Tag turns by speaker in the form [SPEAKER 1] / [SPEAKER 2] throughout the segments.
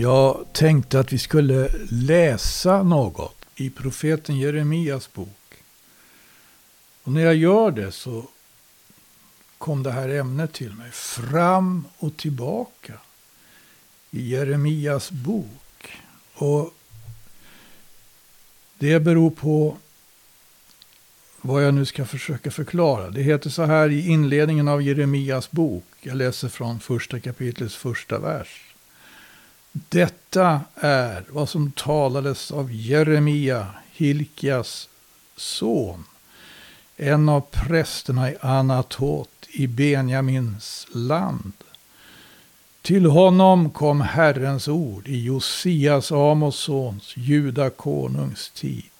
[SPEAKER 1] Jag tänkte att vi skulle läsa något i profeten Jeremias bok. Och när jag gör det så kom det här ämnet till mig. Fram och tillbaka i Jeremias bok. Och det beror på vad jag nu ska försöka förklara. Det heter så här i inledningen av Jeremias bok. Jag läser från första kapitlets första vers. Detta är vad som talades av Jeremia, Hilkias son, en av prästerna i Anatot i Benjamins land. Till honom kom Herrens ord i Josias, Amos sons, judakonungs tid,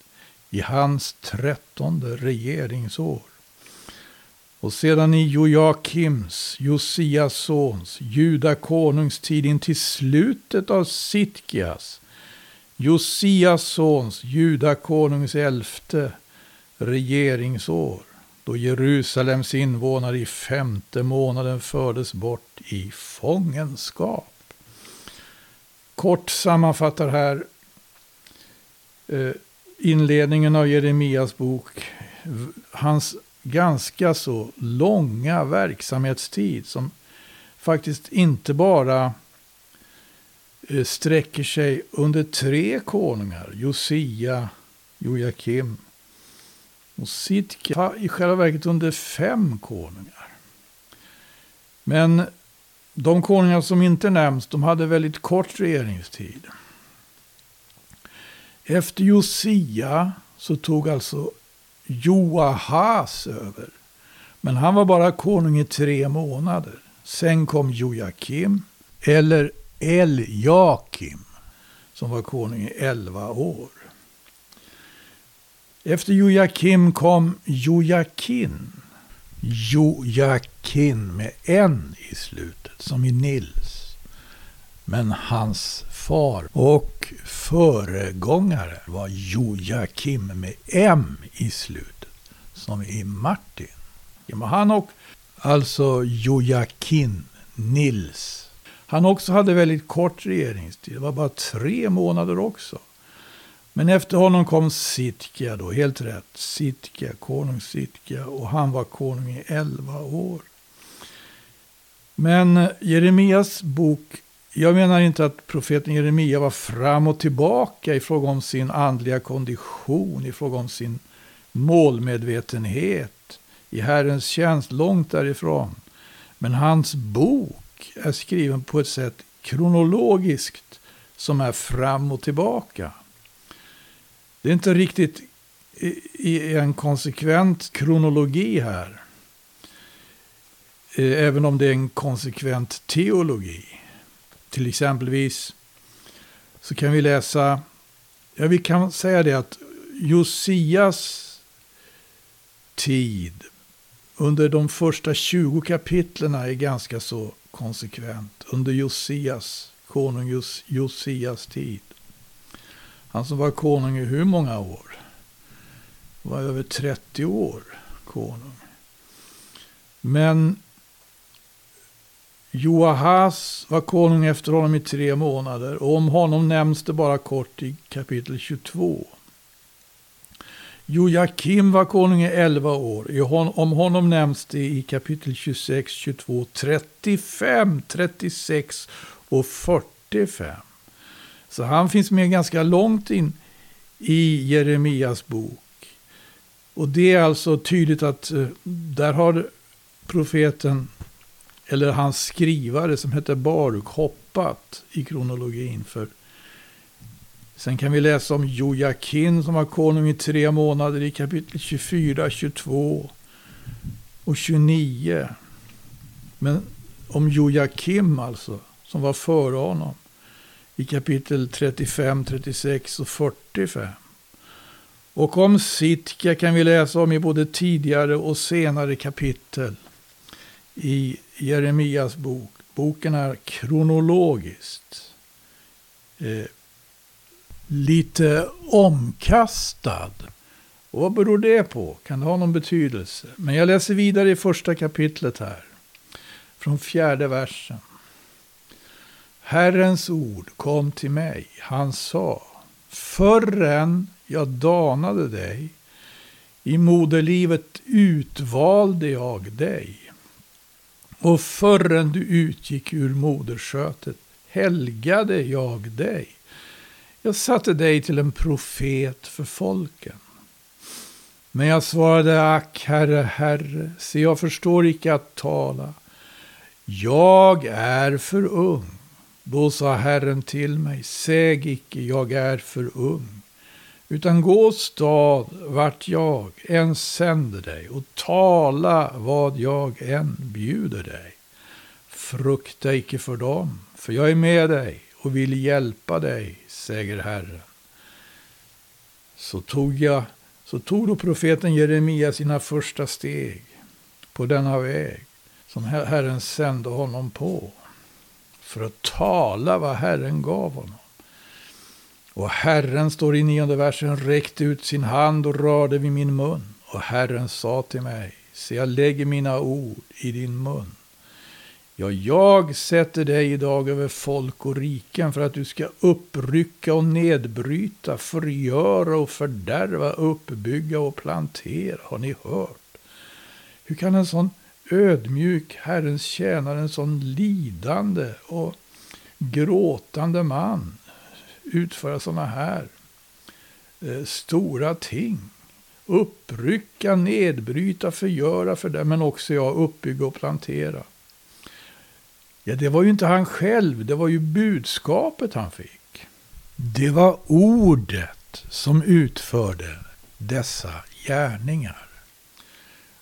[SPEAKER 1] i hans trettonde regeringsår. Och sedan i Jojakims, Josias sons, Juda konungs tid in till slutet av Sitkias, Josias sons, Juda konungs elfte regeringsår, då Jerusalems invånare i femte månaden fördes bort i fångenskap. Kort sammanfattar här eh, inledningen av Jeremias bok hans ganska så långa verksamhetstid som faktiskt inte bara eh, sträcker sig under tre konungar, Josia, Jojakim och Sitka, i själva verket under fem konungar. Men de konungar som inte nämns, de hade väldigt kort regeringstid. Efter Josia så tog alltså Joahas över. Men han var bara konung i tre månader. Sen kom Joakim, eller Eljakim, som var konung i elva år. Efter Joakim kom Jojakin. Jojakin med en i slutet, som i Nils. Men hans far och föregångare var Jojakim med M i slutet, som i Martin. Han och alltså Jojakin Nils. Han också hade väldigt kort regeringstid. Det var bara tre månader också. Men efter honom kom Sitkia då, helt rätt. Sitkia, konung Sitkia. Och han var konung i elva år. Men Jeremias bok jag menar inte att profeten Jeremia var fram och tillbaka i fråga om sin andliga kondition, i fråga om sin målmedvetenhet i Herrens tjänst, långt därifrån. Men hans bok är skriven på ett sätt kronologiskt som är fram och tillbaka. Det är inte riktigt i en konsekvent kronologi här. Eh, även om det är en konsekvent teologi. Till exempelvis så kan vi läsa, ja vi kan säga det att Josias tid under de första 20 kapitlen är ganska så konsekvent. Under Josias, konung Jos, Josias tid. Han som var konung i hur många år? var över 30 år konung. Men Joahas var konung efter honom i tre månader och om honom nämns det bara kort i kapitel 22. Joakim var konung i 11 år. Om honom nämns det i kapitel 26, 22, 35, 36 och 45. Så han finns med ganska långt in i Jeremias bok. Och det är alltså tydligt att eh, där har profeten eller hans skrivare som hette Baruk hoppat i kronologin. För Sen kan vi läsa om Jojakin som var konung i tre månader i kapitel 24, 22 och 29. Men om Jojakim alltså, som var före honom i kapitel 35, 36 och 45. Och om Sitka kan vi läsa om i både tidigare och senare kapitel i Jeremias bok. Boken är kronologiskt eh, lite omkastad. Och vad beror det på? Kan det ha någon betydelse? Men jag läser vidare i första kapitlet här. Från fjärde versen. Herrens ord kom till mig. Han sa, förrän jag danade dig, i moderlivet utvalde jag dig. Och förrän du utgick ur moderskötet helgade jag dig. Jag satte dig till en profet för folken. Men jag svarade, ack herre, herre, se jag förstår icke att tala. Jag är för ung. Då sa Herren till mig, säg icke, jag är för ung. Utan gå stad vart jag än sänder dig och tala vad jag än bjuder dig. Frukta icke för dem, för jag är med dig och vill hjälpa dig, säger Herren. Så tog, jag, så tog då profeten Jeremia sina första steg på denna väg som Herren sände honom på för att tala vad Herren gav honom. Och Herren, står i nionde versen, räckte ut sin hand och rörde vid min mun. Och Herren sa till mig, se jag lägger mina ord i din mun. Ja, jag sätter dig idag över folk och riken för att du ska upprycka och nedbryta, förgöra och fördärva, uppbygga och plantera. Har ni hört? Hur kan en sån ödmjuk Herrens tjänare, en sån lidande och gråtande man utföra sådana här eh, stora ting? Upprycka, nedbryta, förgöra för det, men också ja, uppbygga och plantera. Ja, det var ju inte han själv, det var ju budskapet han fick. Det var ordet som utförde dessa gärningar.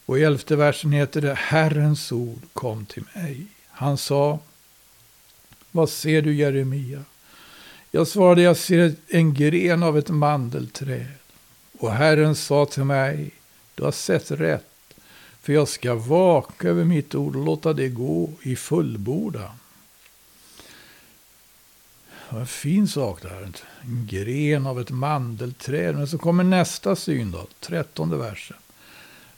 [SPEAKER 1] Och i elfte versen heter det Herrens ord kom till mig. Han sa, vad ser du Jeremia? Jag svarade, jag ser en gren av ett mandelträd. Och Herren sa till mig, du har sett rätt. För jag ska vaka över mitt ord och låta det gå i fullbordan. Vad en fin sak det här. En gren av ett mandelträd. Men så kommer nästa syn då, trettonde versen.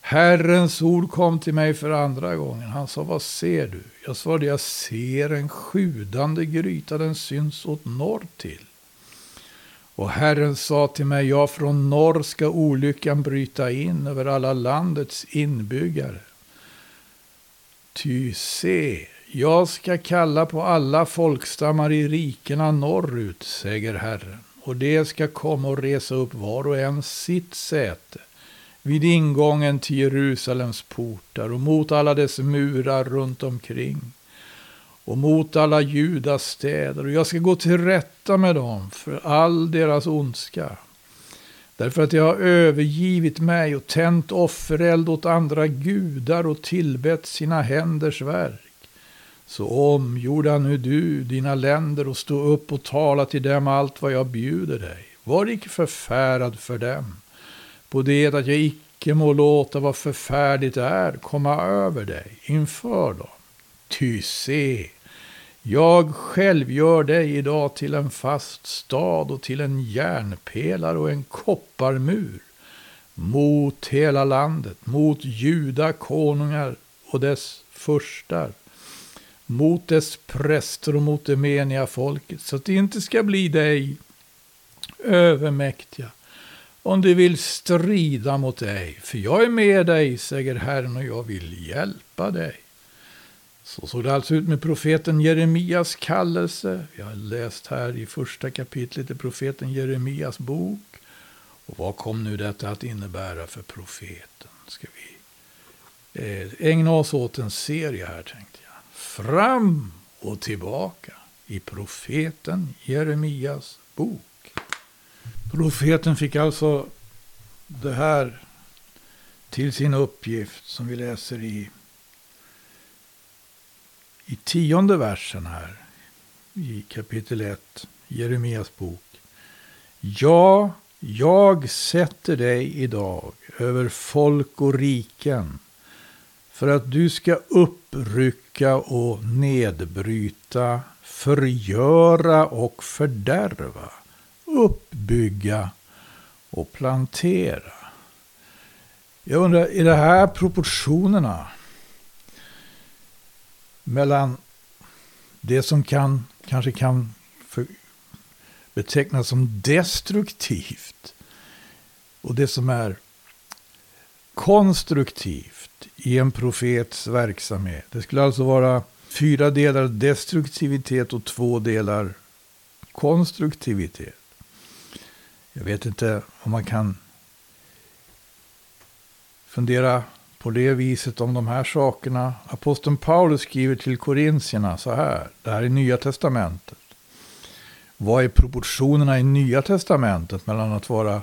[SPEAKER 1] Herrens ord kom till mig för andra gången. Han sa, vad ser du? Jag svarade, jag ser en sjudande gryta, den syns åt norr till. Och Herren sa till mig, ja, från norr ska olyckan bryta in över alla landets inbyggare. Ty se, jag ska kalla på alla folkstammar i rikena norrut, säger Herren. Och det ska komma och resa upp var och en sitt säte vid ingången till Jerusalems portar och mot alla dess murar runt omkring och mot alla Judas städer. Och jag ska gå till rätta med dem för all deras ondska. Därför att jag har övergivit mig och tänt offereld åt andra gudar och tillbett sina händers verk. Så omgjorda nu du dina länder och stå upp och tala till dem allt vad jag bjuder dig. Var icke förfärad för dem på det att jag icke må låta vad förfärligt är komma över dig inför dem. Ty se, jag själv gör dig idag till en fast stad och till en järnpelare och en kopparmur mot hela landet, mot juda konungar och dess furstar, mot dess präster och mot det meniga folket, så att det inte ska bli dig övermäktiga om du vill strida mot dig, för jag är med dig, säger Herren, och jag vill hjälpa dig. Så såg det alltså ut med profeten Jeremias kallelse. Vi har läst här i första kapitlet i profeten Jeremias bok. Och vad kom nu detta att innebära för profeten? Ska vi eh, ägna oss åt en serie här tänkte jag. Fram och tillbaka i profeten Jeremias bok. Profeten fick alltså det här till sin uppgift som vi läser i, i tionde versen här i kapitel 1, Jeremias bok. Ja, jag sätter dig idag över folk och riken för att du ska upprycka och nedbryta, förgöra och fördärva uppbygga och plantera. Jag undrar, är det här proportionerna mellan det som kan kanske kan för, betecknas som destruktivt och det som är konstruktivt i en profets verksamhet. Det skulle alltså vara fyra delar destruktivitet och två delar konstruktivitet. Jag vet inte om man kan fundera på det viset om de här sakerna. Aposteln Paulus skriver till korintierna så här. Det här är Nya Testamentet. Vad är proportionerna i Nya Testamentet mellan att vara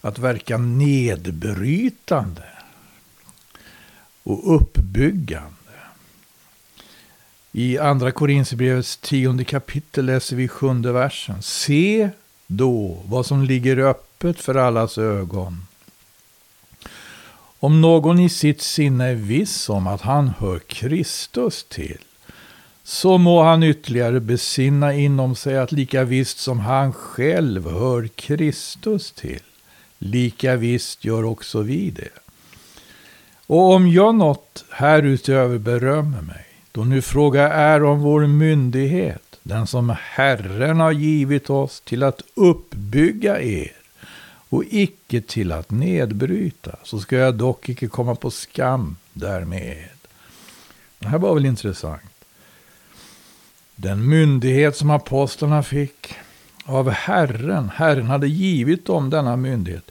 [SPEAKER 1] att verka nedbrytande och uppbyggande? I andra Korinthierbrevets tionde kapitel läser vi sjunde versen. Se då vad som ligger öppet för allas ögon. Om någon i sitt sinne är viss om att han hör Kristus till, så må han ytterligare besinna inom sig att lika visst som han själv hör Kristus till, lika visst gör också vi det. Och om jag något härutöver berömmer mig, då nu fråga är om vår myndighet, den som Herren har givit oss till att uppbygga er och icke till att nedbryta, så ska jag dock icke komma på skam därmed. Det här var väl intressant. Den myndighet som apostlarna fick av Herren, Herren hade givit dem denna myndighet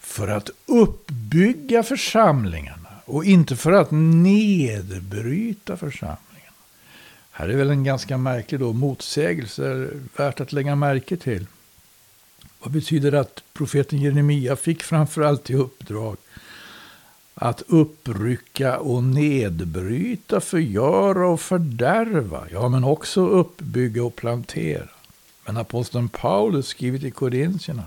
[SPEAKER 1] för att uppbygga församlingarna och inte för att nedbryta församlingarna. Här är väl en ganska märklig då, motsägelse, värt att lägga märke till. Vad betyder det att profeten Jeremia fick framförallt i uppdrag att upprycka och nedbryta, förgöra och fördärva, ja men också uppbygga och plantera. Men aposteln Paulus skrivit i Korintierna,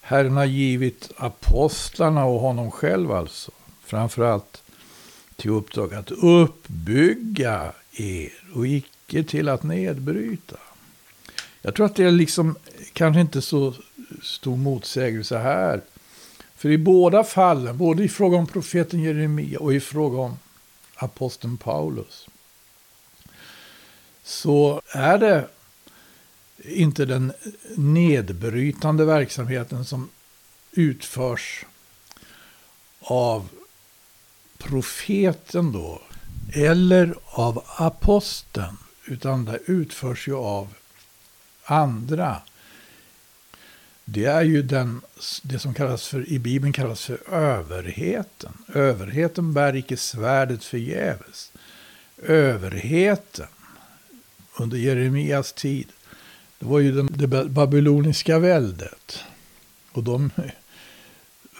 [SPEAKER 1] Herren har givit apostlarna och honom själv alltså, framförallt till uppdrag att uppbygga er och icke till att nedbryta. Jag tror att det är liksom kanske inte så stor motsägelse här. För i båda fallen, både i fråga om profeten Jeremia och i fråga om aposteln Paulus, så är det inte den nedbrytande verksamheten som utförs av profeten då, eller av aposteln, utan det utförs ju av andra. Det är ju den, det som kallas för, i Bibeln kallas för överheten. Överheten bär icke svärdet förgäves. Överheten under Jeremias tid, det var ju den, det babyloniska väldet. Och de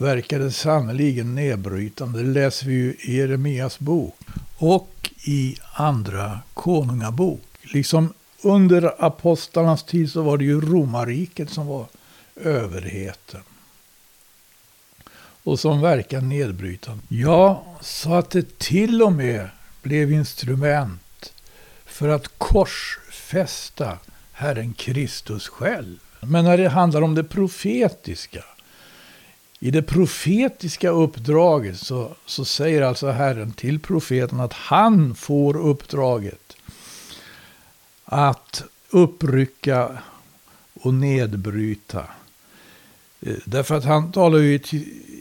[SPEAKER 1] verkade sannerligen nedbrytande. Det läser vi ju i Jeremias bok. Och i andra konungabok. Liksom under apostlarnas tid så var det ju romarriket som var överheten. Och som verkar nedbrytande. Ja, så att det till och med blev instrument för att korsfästa Herren Kristus själv. Men när det handlar om det profetiska. I det profetiska uppdraget så, så säger alltså Herren till profeten att han får uppdraget att upprycka och nedbryta. Eh, därför att han talar ju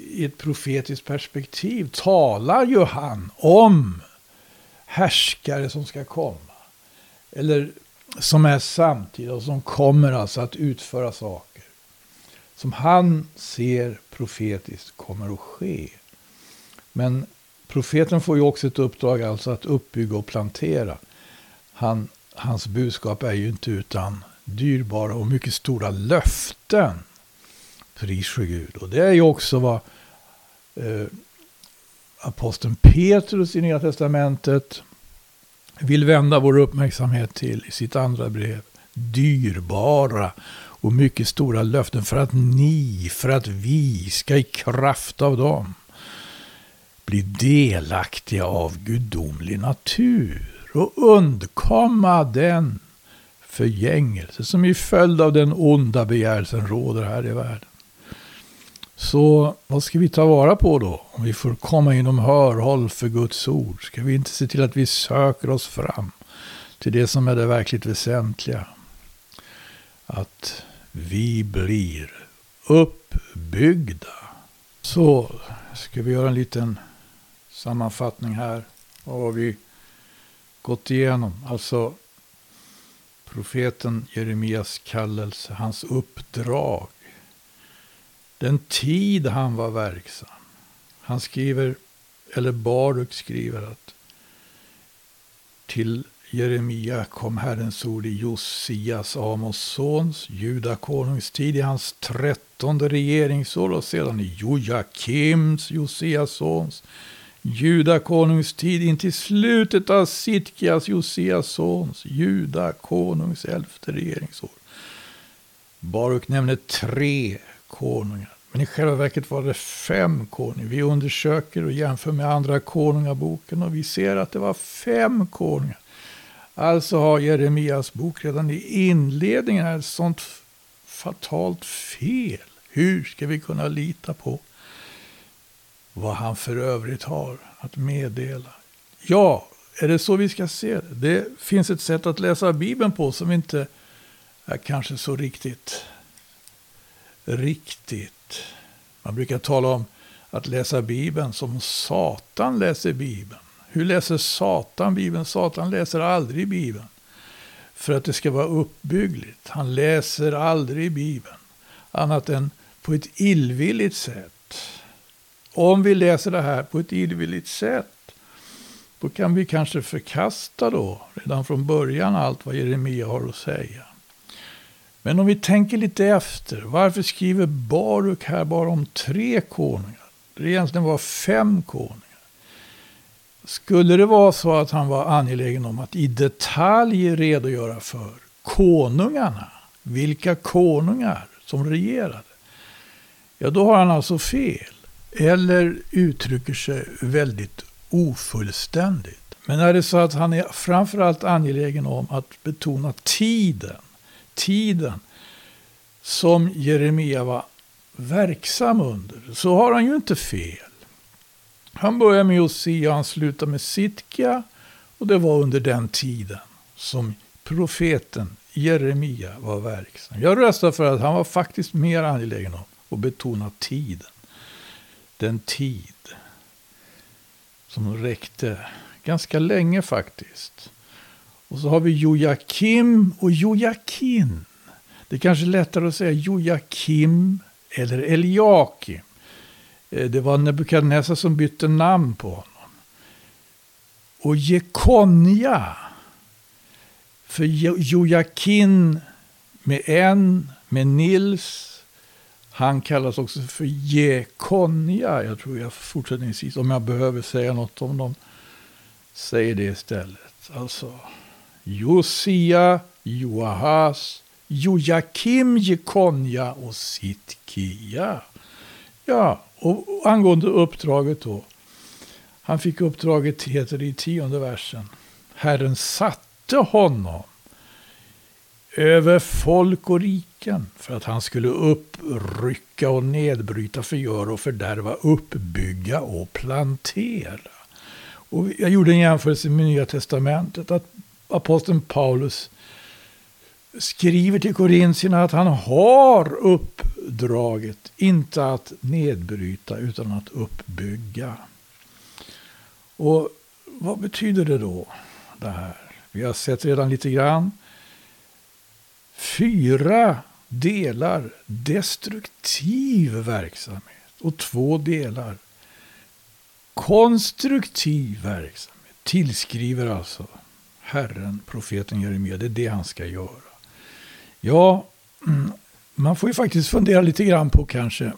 [SPEAKER 1] i ett profetiskt perspektiv, talar ju han om härskare som ska komma. Eller som är samtida och som kommer alltså att utföra saker. Som han ser profetiskt kommer att ske. Men profeten får ju också ett uppdrag alltså att uppbygga och plantera. Han, hans budskap är ju inte utan dyrbara och mycket stora löften. Pris för Gud. Och det är ju också vad eh, aposteln Petrus i Nya Testamentet vill vända vår uppmärksamhet till i sitt andra brev. Dyrbara och mycket stora löften för att ni, för att vi ska i kraft av dem bli delaktiga av gudomlig natur och undkomma den förgängelse som i följd av den onda begärelsen råder här i världen. Så vad ska vi ta vara på då? Om vi får komma inom hörhåll för Guds ord. Ska vi inte se till att vi söker oss fram till det som är det verkligt väsentliga. Att vi blir uppbyggda. Så ska vi göra en liten sammanfattning här. Vad har vi gått igenom? Alltså profeten Jeremias kallelse, hans uppdrag. Den tid han var verksam. Han skriver, eller Baruk skriver att till Jeremia kom Herrens ord i Josias, Amos sons, judakonungs tid i hans trettonde regeringsår och sedan i Jojakims, Josias sons, judakonungs tid in till slutet av Sitkias, Josias sons, judakonungs elfte regeringsår. Baruk nämner tre konungar. Men i själva verket var det fem konungar. Vi undersöker och jämför med andra konungaboken och vi ser att det var fem konungar. Alltså har Jeremias bok redan i inledningen ett sånt fatalt fel. Hur ska vi kunna lita på vad han för övrigt har att meddela? Ja, är det så vi ska se det? Det finns ett sätt att läsa Bibeln på som inte är kanske så riktigt, riktigt. Man brukar tala om att läsa Bibeln som Satan läser Bibeln. Hur läser Satan Bibeln? Satan läser aldrig Bibeln. För att det ska vara uppbyggligt. Han läser aldrig Bibeln. Annat än på ett illvilligt sätt. Om vi läser det här på ett illvilligt sätt. Då kan vi kanske förkasta då redan från början allt vad Jeremia har att säga. Men om vi tänker lite efter. Varför skriver Baruk här bara om tre konungar? Det egentligen var fem konungar. Skulle det vara så att han var angelägen om att i detalj redogöra för konungarna, vilka konungar som regerade, ja då har han alltså fel. Eller uttrycker sig väldigt ofullständigt. Men är det så att han är framförallt angelägen om att betona tiden, tiden som Jeremia var verksam under, så har han ju inte fel. Han börjar med Josia och han slutar med Sitkia. Och det var under den tiden som profeten Jeremia var verksam. Jag röstar för att han var faktiskt mer angelägen om att betona tiden. Den tid som räckte ganska länge faktiskt. Och så har vi Jojakim och Jojakin. Det är kanske lättare att säga Jojakim eller Eliakim. Eh, det var Nebukadnessar som bytte namn på honom. Och Jekonja. För Jojakin med en, med Nils. Han kallas också för Jekonja. Jag tror jag fortsättningsvis, om jag behöver säga något om dem, säger det istället. Alltså Josia, Joahas, Jojakim, Jekonja och Sitkia. Ja, och angående uppdraget då. Han fick uppdraget, heter det i tionde versen. Herren satte honom över folk och riken för att han skulle upprycka och nedbryta, förgöra och fördärva, uppbygga och plantera. Och jag gjorde en jämförelse med Nya Testamentet, att aposteln Paulus skriver till korintierna att han har uppdraget, inte att nedbryta utan att uppbygga. Och vad betyder det då, det här? Vi har sett redan lite grann. Fyra delar destruktiv verksamhet och två delar konstruktiv verksamhet. Tillskriver alltså Herren profeten Jeremia. Det är det han ska göra. Ja, man får ju faktiskt fundera lite grann på kanske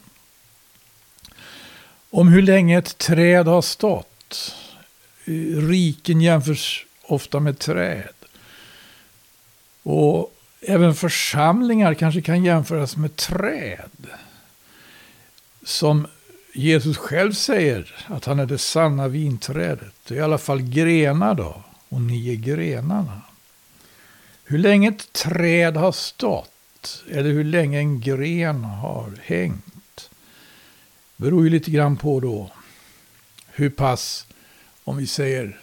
[SPEAKER 1] om hur länge ett träd har stått. Riken jämförs ofta med träd. Och även församlingar kanske kan jämföras med träd. Som Jesus själv säger att han är det sanna vinträdet. Det är i alla fall grenar då. Och ni är grenarna. Hur länge ett träd har stått eller hur länge en gren har hängt beror ju lite grann på då hur pass, om vi säger,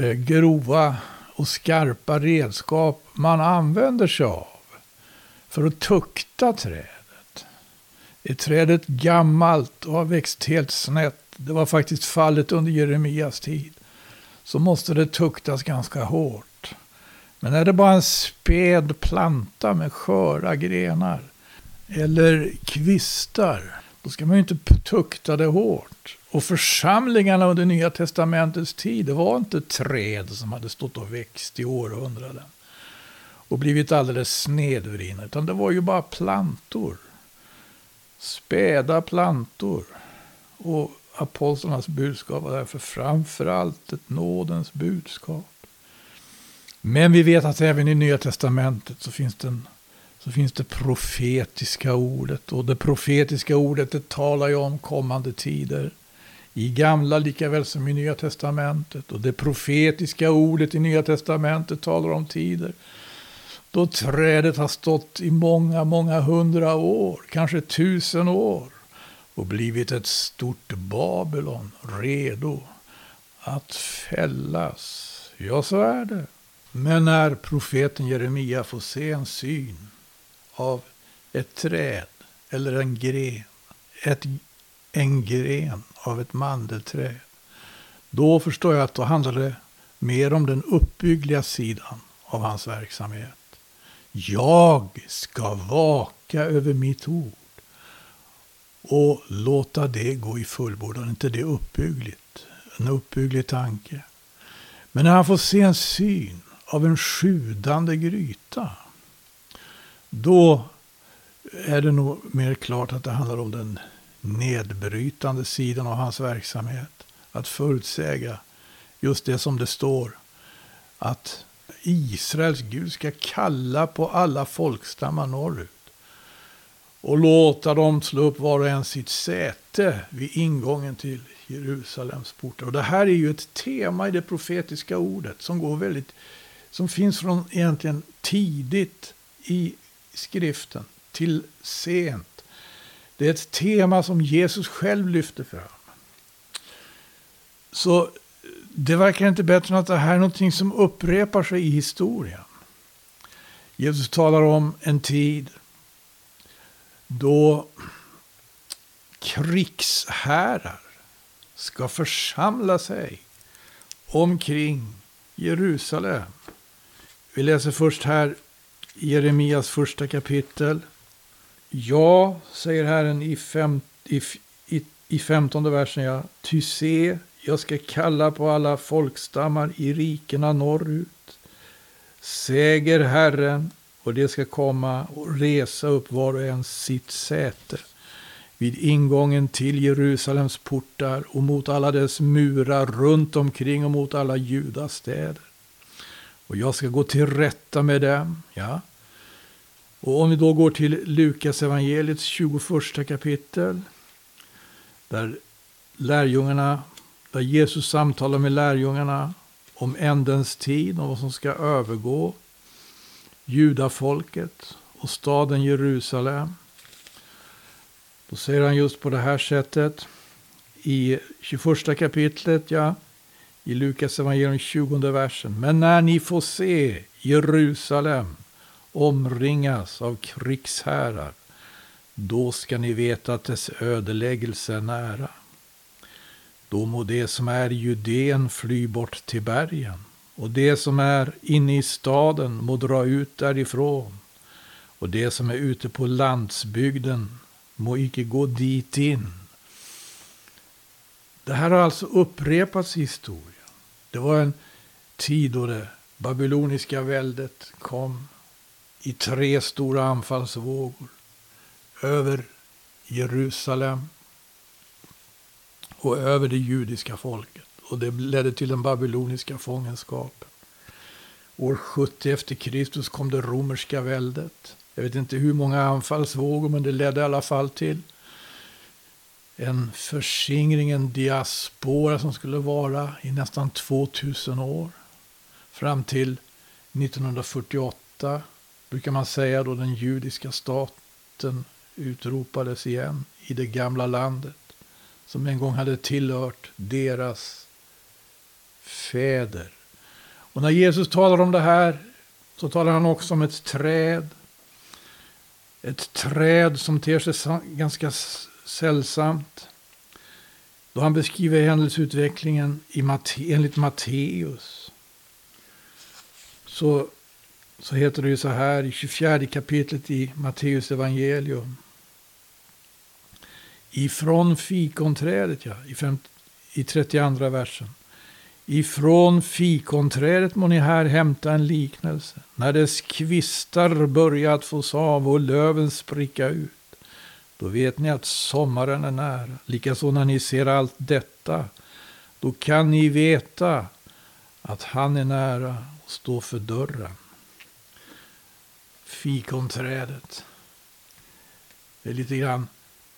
[SPEAKER 1] eh, grova och skarpa redskap man använder sig av för att tukta trädet. Är trädet gammalt och har växt helt snett, det var faktiskt fallet under Jeremias tid, så måste det tuktas ganska hårt. Men är det bara en späd planta med sköra grenar eller kvistar, då ska man ju inte tukta det hårt. Och församlingarna under Nya Testamentets tid, det var inte träd som hade stått och växt i århundraden och blivit alldeles snedvridna, utan det var ju bara plantor. Späda plantor. Och apostlarnas budskap var därför framför allt ett nådens budskap. Men vi vet att även i Nya Testamentet så finns det, en, så finns det profetiska ordet. Och det profetiska ordet det talar ju om kommande tider. I gamla lika väl som i Nya Testamentet. Och det profetiska ordet i Nya Testamentet talar om tider då trädet har stått i många, många hundra år, kanske tusen år och blivit ett stort Babylon redo att fällas. Ja, så är det. Men när profeten Jeremia får se en syn av ett träd eller en gren, ett, en gren av ett mandelträd, då förstår jag att då handlar det mer om den uppbyggliga sidan av hans verksamhet. Jag ska vaka över mitt ord och låta det gå i fullbordan. inte det uppbyggligt? En uppbygglig tanke. Men när han får se en syn av en sjudande gryta, då är det nog mer klart att det handlar om den nedbrytande sidan av hans verksamhet. Att förutsäga just det som det står. Att Israels Gud ska kalla på alla folkstammar norrut. Och låta dem slå upp var och en sitt säte vid ingången till Jerusalems portar. Och det här är ju ett tema i det profetiska ordet som går väldigt, som finns från egentligen tidigt i skriften till sent. Det är ett tema som Jesus själv lyfter fram. Så eh, det verkar inte bättre än att det här är någonting som upprepar sig i historien. Jesus talar om en tid då krigshärar ska församla sig omkring Jerusalem. Vi läser först här Jeremias första kapitel. Ja, säger Herren i, fem, i, i, i femtonde versen, ja. Ty se, jag ska kalla på alla folkstammar i rikena norrut. Säger Herren, och det ska komma och resa upp var och en sitt säte vid ingången till Jerusalems portar och mot alla dess murar runt omkring och mot alla judastäder. Och jag ska gå till rätta med dem. Ja. Och om vi då går till Lukas evangeliets 21 kapitel. Där lärjungarna där Jesus samtalar med lärjungarna om ändens tid och vad som ska övergå judafolket och staden Jerusalem. Då säger han just på det här sättet i 21 kapitlet, ja, i Lukas evangelium 20 versen. Men när ni får se Jerusalem omringas av krigsherrar, då ska ni veta att dess ödeläggelse är nära. Då må det som är i Judeen fly bort till bergen och det som är inne i staden må dra ut därifrån och det som är ute på landsbygden må icke gå dit in. Det här har alltså upprepats i historien. Det var en tid då det babyloniska väldet kom i tre stora anfallsvågor över Jerusalem, och över det judiska folket. Och det ledde till den babyloniska fångenskapen. År 70 efter Kristus kom det romerska väldet. Jag vet inte hur många anfallsvågor, men det ledde i alla fall till en förskingring, en diaspora som skulle vara i nästan 2000 år. Fram till 1948 brukar man säga då den judiska staten utropades igen i det gamla landet som en gång hade tillhört deras fäder. Och när Jesus talar om det här så talar han också om ett träd. Ett träd som ter sig ganska sällsamt. Då han beskriver händelseutvecklingen i Matte, enligt Matteus. Så, så heter det ju så här i 24 kapitlet i Matteus evangelium. Ifrån fikonträdet, ja, i, fem, i 32 versen. Ifrån fikonträdet må ni här hämta en liknelse. När dess kvistar börjat fås av och löven spricka ut. Då vet ni att sommaren är nära. Likaså när ni ser allt detta. Då kan ni veta att han är nära och står för dörren. Fikonträdet. Det är lite grann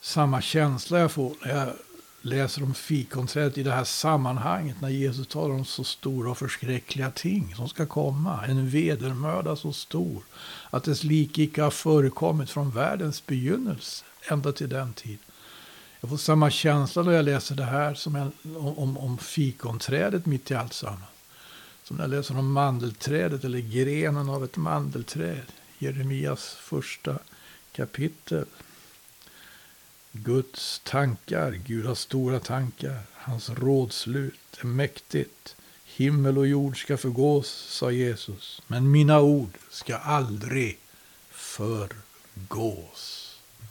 [SPEAKER 1] samma känsla jag får när jag läser om fikonträdet i det här sammanhanget. När Jesus talar om så stora och förskräckliga ting som ska komma. En vedermöda så stor att dess like icke har förekommit från världens begynnelse ända till den tid. Jag får samma känsla när jag läser det här som jag, om, om fikonträdet mitt i allt samman. Som när jag läser om mandelträdet eller grenen av ett mandelträd. Jeremias första kapitel. Guds tankar, Gud har stora tankar. Hans rådslut är mäktigt. Himmel och jord ska förgås, sa Jesus. Men mina ord ska aldrig förgås.